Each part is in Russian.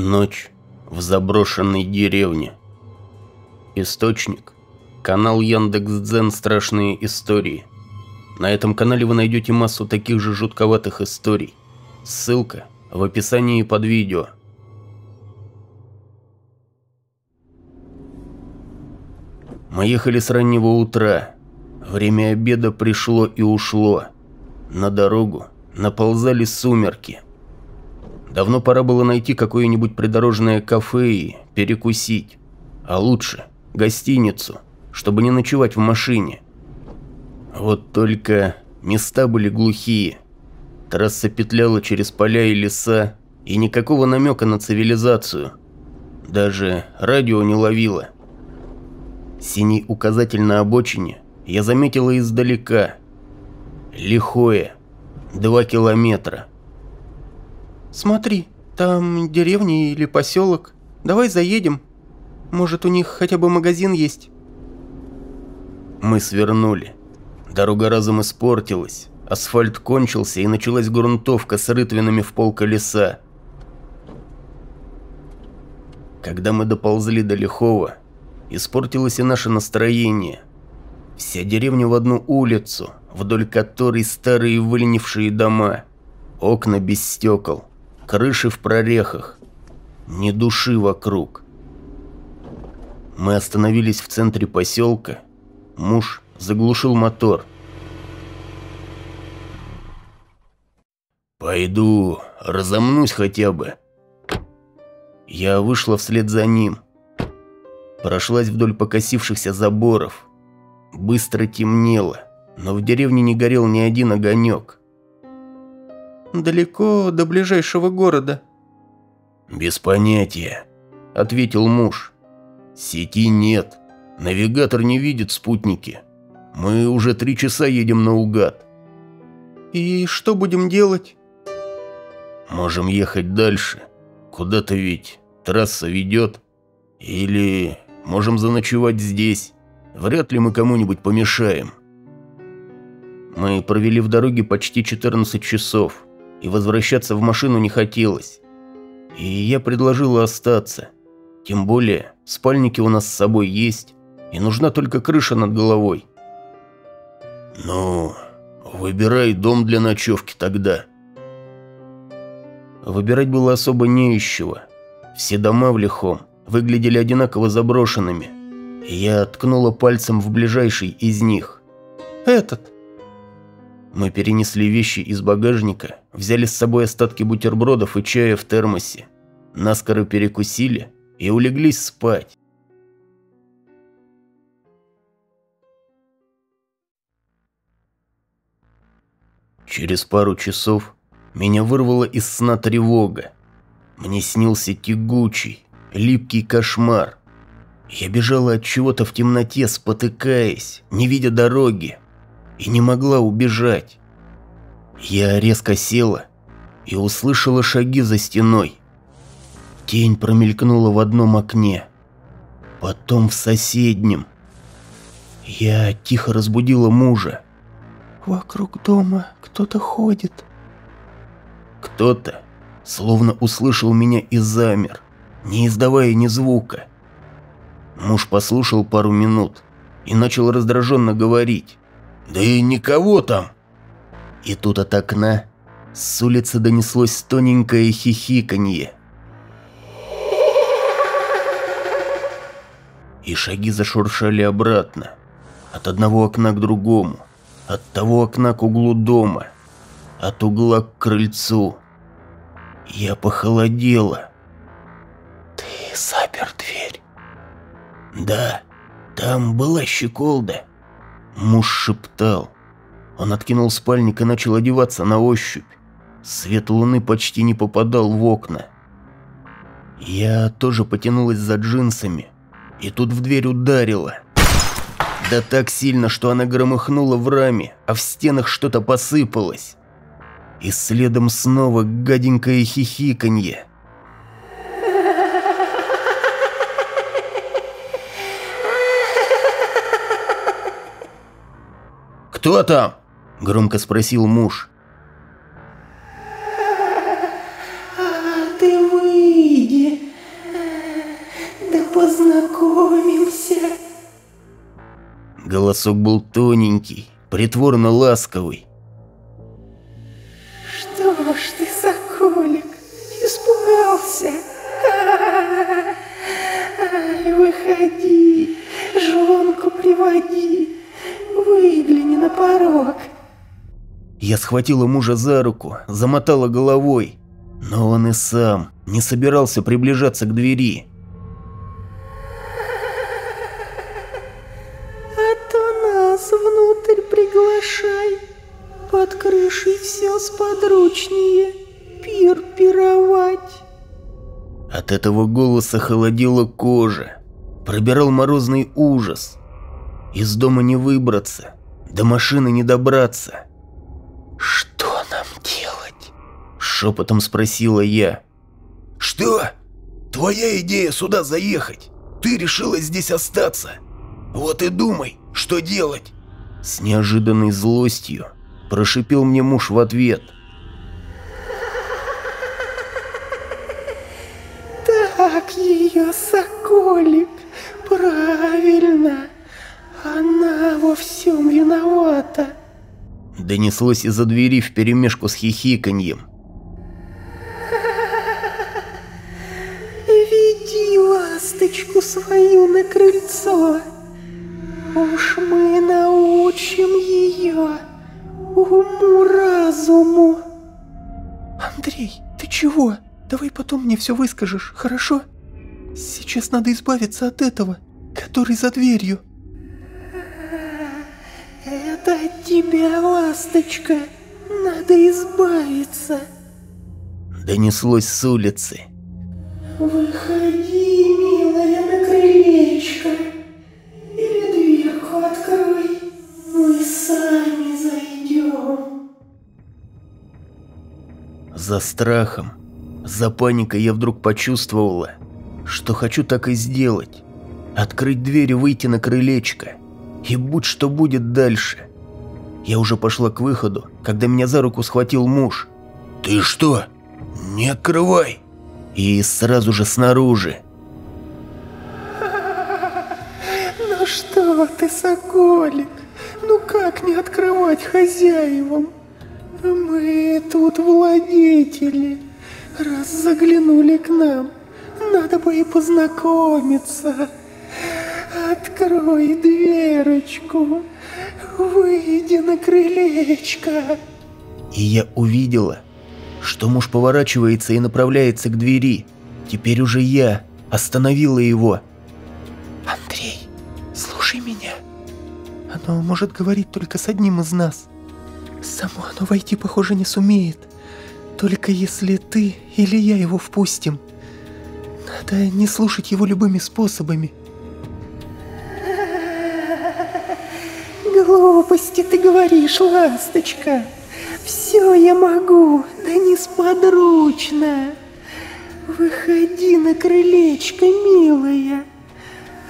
Ночь в заброшенной деревне. Источник. Канал Яндекс.Дзен «Страшные истории». На этом канале вы найдете массу таких же жутковатых историй. Ссылка в описании под видео. Мы ехали с раннего утра. Время обеда пришло и ушло. На дорогу наползали сумерки. Давно пора было найти какое-нибудь придорожное кафе и перекусить. А лучше гостиницу, чтобы не ночевать в машине. Вот только места были глухие. Трасса петляла через поля и леса, и никакого намека на цивилизацию. Даже радио не ловило. Синий указатель на обочине я заметила издалека. Лихое. Два километра. «Смотри, там деревня или поселок. Давай заедем. Может, у них хотя бы магазин есть?» Мы свернули. Дорога разом испортилась. Асфальт кончился, и началась грунтовка с рытвинами в пол колеса. Когда мы доползли до Лихова, испортилось и наше настроение. Вся деревня в одну улицу, вдоль которой старые выленившие дома, окна без стекол крыши в прорехах, ни души вокруг. Мы остановились в центре поселка. Муж заглушил мотор. «Пойду, разомнусь хотя бы». Я вышла вслед за ним. Прошлась вдоль покосившихся заборов. Быстро темнело, но в деревне не горел ни один огонек. Далеко до ближайшего города?» «Без понятия», — ответил муж. «Сети нет. Навигатор не видит спутники. Мы уже три часа едем наугад». «И что будем делать?» «Можем ехать дальше. Куда-то ведь трасса ведет. Или можем заночевать здесь. Вряд ли мы кому-нибудь помешаем». Мы провели в дороге почти 14 часов и возвращаться в машину не хотелось. И я предложила остаться. Тем более, спальники у нас с собой есть, и нужна только крыша над головой. «Ну, выбирай дом для ночевки тогда». Выбирать было особо не из чего. Все дома в Лихом выглядели одинаково заброшенными, и я ткнула пальцем в ближайший из них. «Этот». Мы перенесли вещи из багажника, взяли с собой остатки бутербродов и чая в термосе, наскоро перекусили и улеглись спать. Через пару часов меня вырвало из сна тревога. Мне снился тягучий, липкий кошмар. Я бежала от чего-то в темноте, спотыкаясь, не видя дороги и не могла убежать. Я резко села и услышала шаги за стеной. Тень промелькнула в одном окне, потом в соседнем. Я тихо разбудила мужа. «Вокруг дома кто-то ходит». Кто-то словно услышал меня и замер, не издавая ни звука. Муж послушал пару минут и начал раздраженно говорить. Да и никого там. И тут от окна с улицы донеслось тоненькое хихиканье. И шаги зашуршали обратно. От одного окна к другому. От того окна к углу дома. От угла к крыльцу. Я похолодела. «Ты запер дверь?» «Да, там была щеколда». Муж шептал. Он откинул спальник и начал одеваться на ощупь. Свет луны почти не попадал в окна. Я тоже потянулась за джинсами, и тут в дверь ударило. Да так сильно, что она громыхнула в раме, а в стенах что-то посыпалось. И следом снова гаденькое хихиканье. «Кто там?» – громко спросил муж. «А, ты выйди!» познакомимся. Голосок был тоненький, притворно ласковый. Что ж ты, соколик, испугался? Ай, выходи, жонку приводи, выгляни на порог. Я схватила мужа за руку, замотала головой, но он и сам не собирался приближаться к двери. А то нас внутрь приглашай, под крышей все сподручнее, пир пировать. От этого голоса холодила кожа, пробирал морозный ужас. Из дома не выбраться, до машины не добраться. Шепотом спросила я. Что? Твоя идея сюда заехать? Ты решила здесь остаться? Вот и думай, что делать. С неожиданной злостью прошипел мне муж в ответ. Так ее, соколик, правильно. Она во всем виновата. Донеслось из-за двери вперемешку с хихиканьем. Крыльцо. Уж мы научим ее уму-разуму. Андрей, ты чего? Давай потом мне все выскажешь, хорошо? Сейчас надо избавиться от этого, который за дверью. Это от тебя, ласточка. Надо избавиться. Донеслось с улицы. Выходи, За страхом, за паникой я вдруг почувствовала, что хочу так и сделать. Открыть дверь и выйти на крылечко. И будь что будет дальше. Я уже пошла к выходу, когда меня за руку схватил муж. Ты что? Не открывай. И сразу же снаружи. Ну что ты, соколик? Ну как не открывать хозяевам? Мы тут владетели. Раз заглянули к нам, надо бы и познакомиться. Открой дверочку, выйди на крылечко. И я увидела, что муж поворачивается и направляется к двери. Теперь уже я остановила его. Андрей, слушай меня. Оно может говорить только с одним из нас. Само оно войти, похоже, не сумеет. Только если ты или я его впустим. Надо не слушать его любыми способами. Глупости ты говоришь, ласточка. Все я могу, да несподручно. Выходи на крылечко, милая.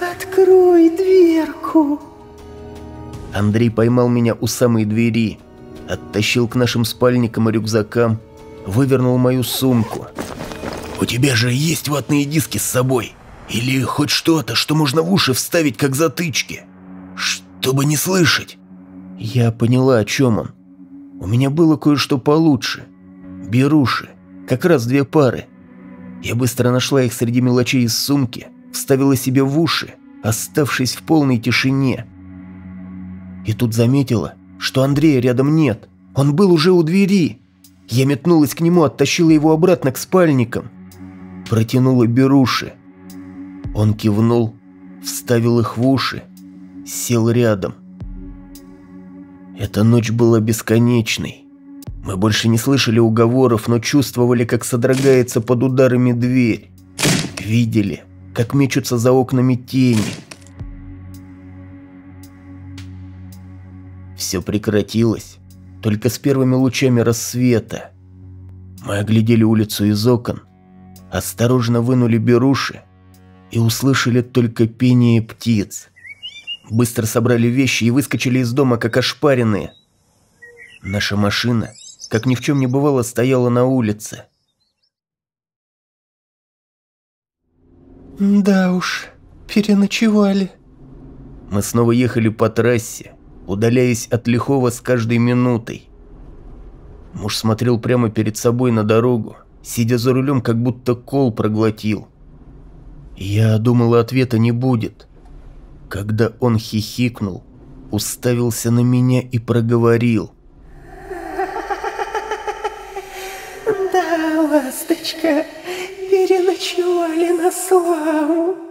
Открой дверку. Андрей поймал меня у самой двери, оттащил к нашим спальникам и рюкзакам, вывернул мою сумку. У тебя же есть ватные диски с собой? Или хоть что-то, что можно в уши вставить как затычки? Чтобы не слышать. Я поняла, о чем он. У меня было кое-что получше. Беруши. Как раз две пары. Я быстро нашла их среди мелочей из сумки, вставила себе в уши, оставшись в полной тишине. И тут заметила, что Андрея рядом нет. Он был уже у двери. Я метнулась к нему, оттащила его обратно к спальникам. Протянула беруши. Он кивнул, вставил их в уши, сел рядом. Эта ночь была бесконечной. Мы больше не слышали уговоров, но чувствовали, как содрогается под ударами дверь. Видели, как мечутся за окнами тени. Все прекратилось, только с первыми лучами рассвета. Мы оглядели улицу из окон, осторожно вынули беруши и услышали только пение птиц. Быстро собрали вещи и выскочили из дома, как ошпаренные. Наша машина, как ни в чем не бывало, стояла на улице. Да уж, переночевали. Мы снова ехали по трассе, удаляясь от лихого с каждой минутой. Муж смотрел прямо перед собой на дорогу, сидя за рулем, как будто кол проглотил. Я думала, ответа не будет. Когда он хихикнул, уставился на меня и проговорил. Да, ласточка, переночевали на славу.